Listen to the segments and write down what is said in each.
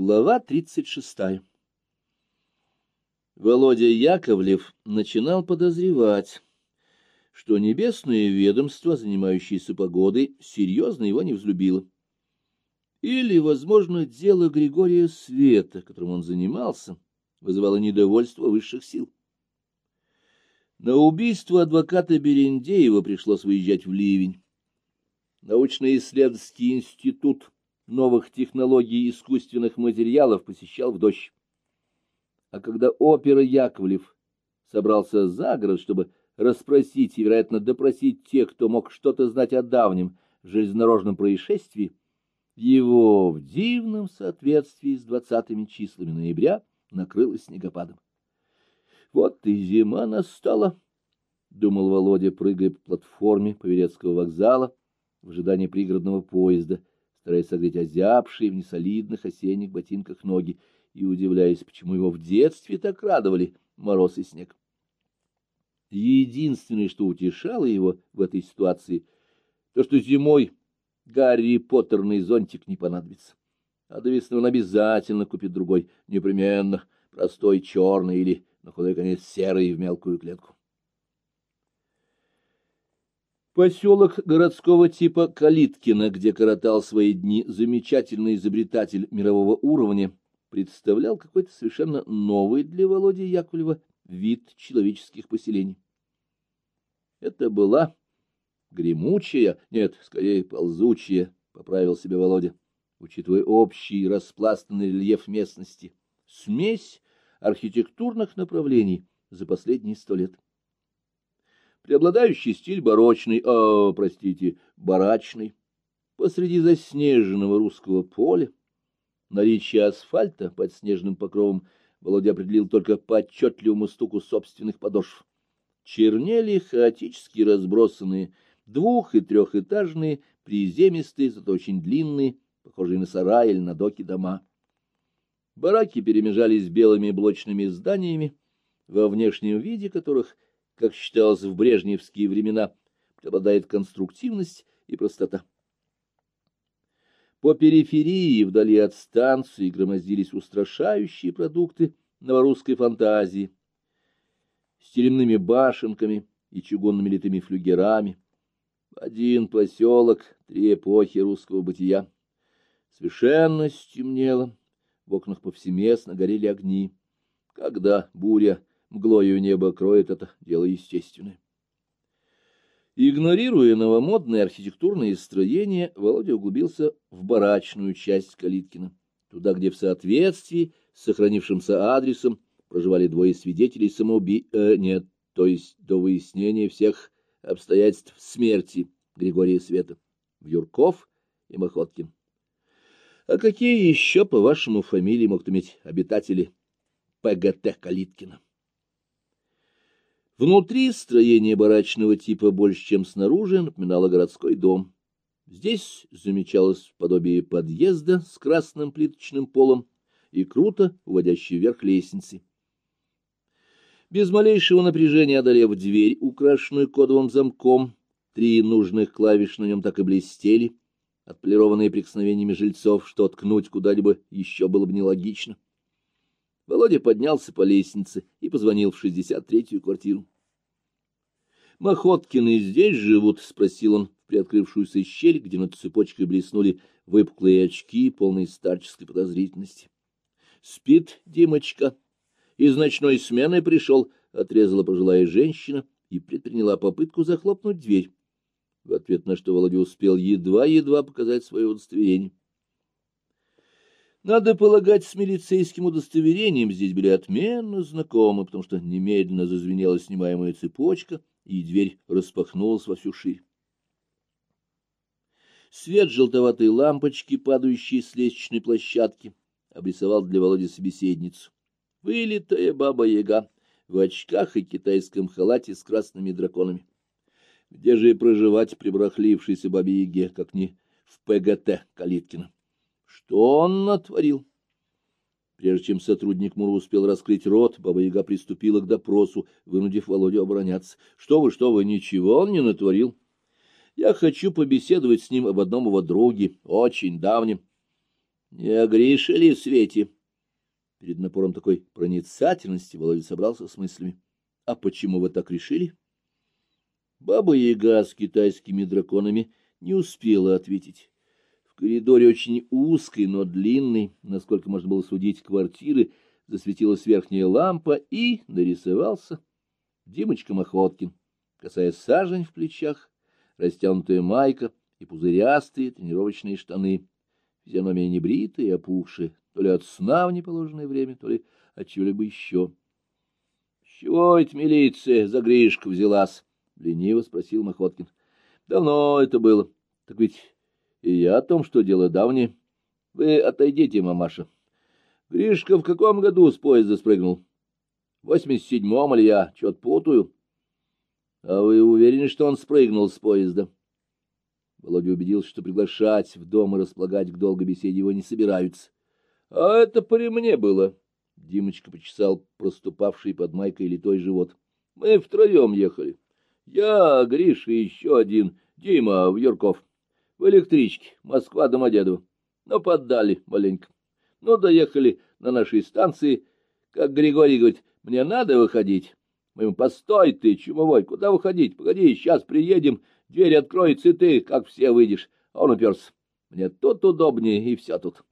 Глава 36. Володя Яковлев начинал подозревать, что небесное ведомство, занимающееся погодой, серьезно его не взлюбило. Или, возможно, дело Григория Света, которым он занимался, вызывало недовольство высших сил. На убийство адвоката Берендеева пришлось выезжать в Ливень. Научно-исследовательский институт новых технологий искусственных материалов посещал в дождь. А когда опера Яковлев собрался за город, чтобы расспросить и, вероятно, допросить тех, кто мог что-то знать о давнем железнодорожном происшествии, его в дивном соответствии с двадцатыми числами ноября накрыло снегопадом. Вот и зима настала, — думал Володя, прыгая по платформе Паверецкого вокзала в ожидании пригородного поезда, стараясь согреть озябшие в несолидных осенних ботинках ноги и удивляясь, почему его в детстве так радовали мороз и снег. Единственное, что утешало его в этой ситуации, то, что зимой Гарри Поттерный зонтик не понадобится. А до он обязательно купит другой, непременно, простой черный или, на худой конец, серый в мелкую клетку. Поселок городского типа Калиткино, где коротал свои дни замечательный изобретатель мирового уровня, представлял какой-то совершенно новый для Володи Яковлева вид человеческих поселений. Это была гремучая, нет, скорее ползучая, — поправил себе Володя, учитывая общий распластанный рельеф местности, смесь архитектурных направлений за последние сто лет. Преобладающий стиль барочный, а, простите, барачный. Посреди заснеженного русского поля, наличие асфальта под снежным покровом, Володя определил только по отчетливому стуку собственных подошв. Чернели хаотически разбросанные двух- и трехэтажные, приземистые, зато очень длинные, похожие на сарай или на доки дома. Бараки перемежались белыми блочными зданиями, во внешнем виде которых — как считалось в брежневские времена, преобладает конструктивность и простота. По периферии, вдали от станции, громоздились устрашающие продукты новорусской фантазии с теремными башенками и чугунными литыми флюгерами. Один поселок, три эпохи русского бытия. Совершенно стемнело, в окнах повсеместно горели огни. Когда буря мглою небо кроет это дело естественное. Игнорируя новомодные архитектурные строения, Володя углубился в барачную часть Калиткина, туда, где в соответствии с сохранившимся адресом проживали двое свидетелей самоуби... Э, нет, то есть до выяснения всех обстоятельств смерти Григория Света, Вьюрков и Мохоткин. А какие еще, по вашему фамилии, могут иметь обитатели ПГТ Калиткина? Внутри строение барачного типа больше, чем снаружи, напоминало городской дом. Здесь замечалось подобие подъезда с красным плиточным полом и круто уводящей вверх лестницы. Без малейшего напряжения одолев дверь, украшенную кодовым замком, три нужных клавиш на нем так и блестели, отполированные прикосновениями жильцов, что ткнуть куда-либо еще было бы нелогично. Володя поднялся по лестнице и позвонил в шестьдесят третью квартиру. — Мохоткины здесь живут? — спросил он в приоткрывшуюся щель, где над цепочкой блеснули выпуклые очки, полные старческой подозрительности. — Спит Димочка. Из ночной смены пришел, — отрезала пожилая женщина и предприняла попытку захлопнуть дверь. В ответ на что Володя успел едва-едва показать свое удостоверение. Надо полагать, с милицейским удостоверением здесь были отменно знакомы, потому что немедленно зазвенела снимаемая цепочка, и дверь распахнулась во всю ширь. Свет желтоватой лампочки, падающей с лестничной площадки, обрисовал для Володи собеседницу. Вылитая баба-яга в очках и китайском халате с красными драконами. Где же и проживать прибрахлившейся бабе-яге, как не в ПГТ Калиткина? Что он натворил? Прежде чем сотрудник Мура успел раскрыть рот, Баба-Яга приступила к допросу, вынудив Володю обороняться. — Что вы, что вы, ничего он не натворил. Я хочу побеседовать с ним об одном его друге, очень давнем. — Не о Грише ли в свете? Перед напором такой проницательности Володя собрался с мыслями. — А почему вы так решили? Баба-яга с китайскими драконами не успела ответить. Коридоре очень узкой, но длинной, насколько можно было судить, квартиры, засветилась верхняя лампа и нарисовался Димочка Мохоткин, касаясь сажень в плечах, растянутая майка и пузырястые тренировочные штаны, физиономия небритая и опухшая, то ли от сна в неположенное время, то ли от чего-либо еще. — чего это милиция за Гришку взялась? — лениво спросил Мохоткин. — Давно это было. Так ведь и я о том, что дело давнее. Вы отойдите, мамаша. Гришка в каком году с поезда спрыгнул? В восемьдесят седьмом или я что-то путаю? А вы уверены, что он спрыгнул с поезда? Володя убедился, что приглашать в дом и располагать к долгой беседе его не собираются. — А это при мне было. Димочка почесал проступавший под майкой литой живот. — Мы втроем ехали. Я, Гриша и еще один, Дима в Юрков. В электричке, Москва-Домодедово. Но поддали маленько. Ну, доехали на нашей станции. Как Григорий говорит, мне надо выходить. Мы ему, постой ты, чумовой, куда выходить? Погоди, сейчас приедем, дверь откроется, и ты, как все, выйдешь. А он уперся. Мне тут удобнее, и все тут.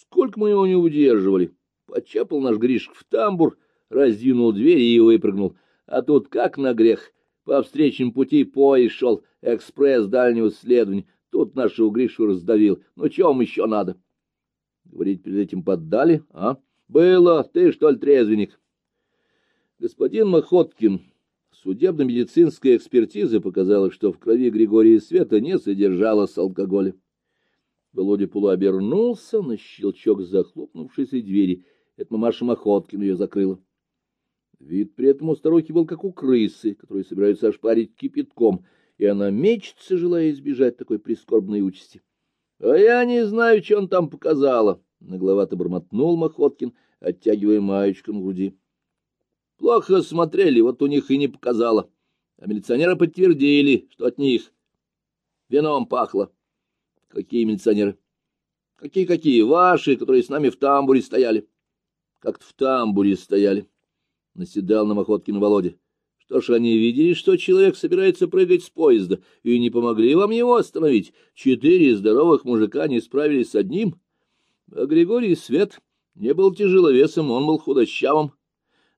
Сколько мы его не удерживали. Почапал наш Гришка в тамбур, раздвинул дверь и выпрыгнул. А тут как на грех. По встречному пути поезд шел, экспресс дальнего следования. Тут нашего Гришу раздавил. Ну, чего вам еще надо? Говорить перед этим поддали, а? Было, ты что ли трезвенник? Господин Махоткин, судебно-медицинская экспертиза показала, что в крови Григория Света не содержалось алкоголя. Володя полуобернулся на щелчок захлопнувшейся двери. Это мамаша Махоткин ее закрыла. Вид при этом у старухи был как у крысы, которые собираются ошпарить кипятком, и она мечется, желая избежать такой прискорбной участи. — А я не знаю, что он там показала, — нагловато бормотнул Махоткин, оттягивая маечку на груди. — Плохо смотрели, вот у них и не показала. А милиционеры подтвердили, что от них вином пахло. — Какие милиционеры? Какие-какие? Ваши, которые с нами в тамбуре стояли. — Как-то в тамбуре стояли. Наседал на Махоткина Володя. Что ж, они видели, что человек собирается прыгать с поезда, и не помогли вам его остановить. Четыре здоровых мужика не справились с одним. А Григорий Свет не был тяжеловесом, он был худощавым.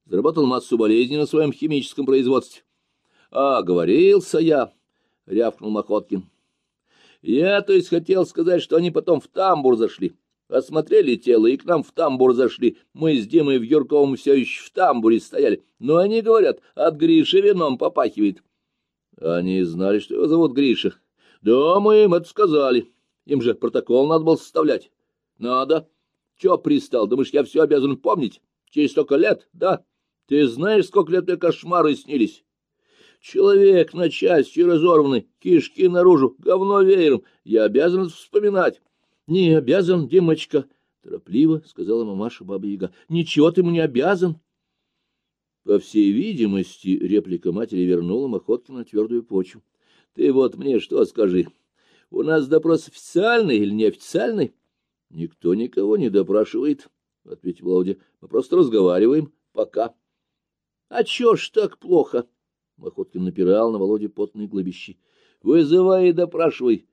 Заработал массу болезней на своем химическом производстве. — А, говорился я, — рявкнул Махоткин. — Я, то есть, хотел сказать, что они потом в тамбур зашли. — Осмотрели тело и к нам в тамбур зашли. Мы с Димой в Юрковом все еще в тамбуре стояли. Но они говорят, от Гриши вином попахивает. Они знали, что его зовут Гриша. Да, мы им это сказали. Им же протокол надо было составлять. Надо. Че пристал? Думаешь, я все обязан помнить? Через столько лет? Да. Ты знаешь, сколько лет мне кошмары снились? Человек на части разорванный, кишки наружу, говно веером. Я обязан вспоминать. — Не обязан, Димочка, — торопливо сказала мамаша Баба-Яга. — Ничего ты не обязан. По всей видимости, реплика матери вернула Мохоткина на твердую почву. — Ты вот мне что скажи, у нас допрос официальный или неофициальный? — Никто никого не допрашивает, — ответил Володя. — Мы просто разговариваем. Пока. — А чё ж так плохо? Мохоткин напирал на Володе потные глыбищи. — Вызывай и допрашивай.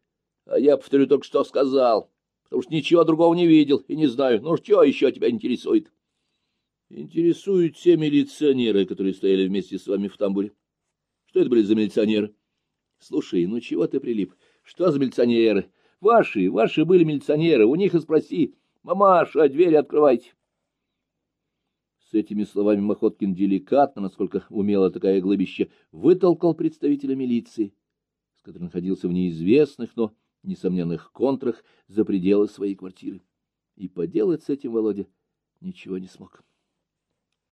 А я, повторю, только что сказал. — потому что ничего другого не видел и не знаю. Ну, что еще тебя интересует? Интересуют те милиционеры, которые стояли вместе с вами в тамбуре. Что это были за милиционеры? Слушай, ну чего ты прилип? Что за милиционеры? Ваши, ваши были милиционеры, у них и спроси. Мамаша, дверь открывайте. С этими словами Махоткин деликатно, насколько умела такая глыбища, вытолкал представителя милиции, с которым находился в неизвестных, но несомненных контрах за пределы своей квартиры. И поделать с этим Володя ничего не смог.